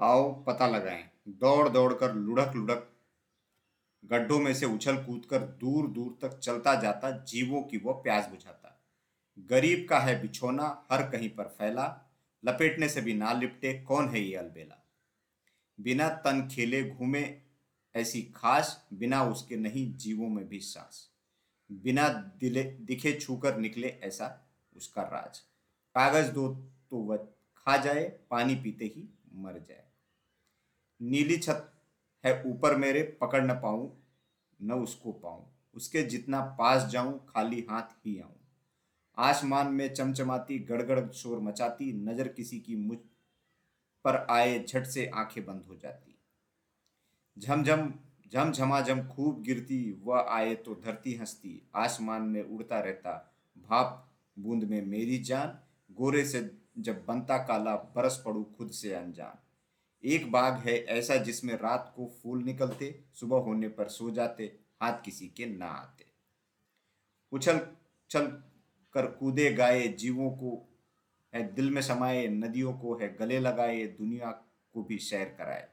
आओ, पता लगाएँ। दौड़ दौड़ कर लुढ़क लुढ़क गड्ढों में से उछल कूद कर दूर दूर तक चलता जाता, जीवों की वो प्यास बुझाता। गरीब का है बिछोना, हर कहीं पर फैला। लपेटने से भी ना लिपटे, कौन है ये अलबेला? बिना तन खेले घूमे ऐसी खास, बिना उसके नहीं जीवों में भी सांस। बिना दिले, दिखे छूकर निकले ऐसा उसका राज। कागज़ दो तो वह खा जाए, पानी पीते ही मर जाए। नीली छत है ऊपर मेरे, पकड़ न पाऊँ, न उसको पाऊँ। उसके जितना पास जाऊँ, खाली हाथ ही आऊँ। आसमान में चमचमाती, गड़गड़ शोर मचाती, नज़र किसी की मुझ पर आए, झट से आँखें बंद हो जाती। झमझम, झमझमाझम खूब गिरती, वह आए तो धरती हंसती। आसमान में उड़ता रहता, भाप बूंद में मेरी जान, गोरे से जब बनता काला, बरस पड़ू खुद से अनजान। एक बाग है ऐसा जिसमें रात को फूल निकलते, सुबह होने पर सो जाते, हाथ किसी के ना आते। उछल चल कर कूदे गाए जीवों को है, दिल में समाये नदियों को है, गले लगाए दुनिया को भी सैर कराए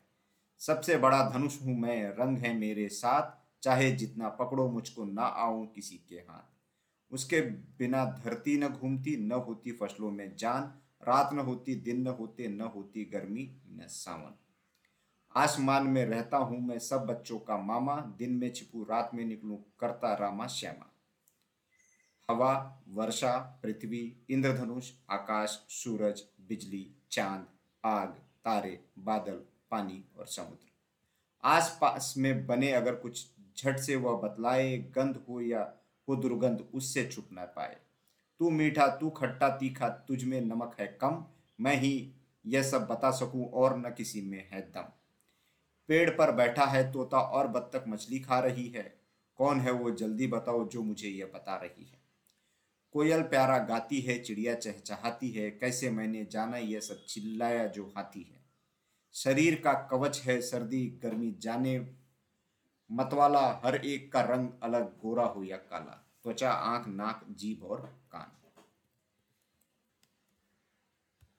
सबसे बड़ा धनुष हूँ मैं, रंग है मेरे साथ, चाहे जितना पकड़ो मुझको ना आऊँ किसी के हाथ। उसके बिना धरती न घूमती, न होती फ़सलों में जान रात न होती, दिन न होते, न होती गर्मी, न सावन। आसमान में रहता हूँ मैं सब बच्चों का मामा, दिन में छिपू, रात में निकलूं करता रामा श्यामा। हवा, वर्षा, पृथ्वी, इंद्रधनुष, आकाश, सूरज, बिजली, चाँद, आग, तारे, बादल, पानी और समुद्र। आस पास में बने अगर कुछ झट से वह बतलाए, गंध हो या हो दुर्गंध, उससे छुप ना पाए। तू मीठा, तू खट्टा, तीखा, तुझ में नमक है कम। मैं ही यह सब बता सकूँ और न किसी में है दम। पेड़ पर बैठा है तोता और बत्तख मछली खा रही है। कौन है वो जल्दी बताओ जो मुझे यह बता रही है? कोयल प्यारा गाती है, चिड़िया चहचहाती है। कैसे मैंने जाना यह सब चिल्लाया जो हाथी है? शरीर का कवच है सर्दी, गर्मी, जाने मतवाला, हर एक का रंग अलग गोरा हो या काला। त्वचा आँख नाक जीभ और कान।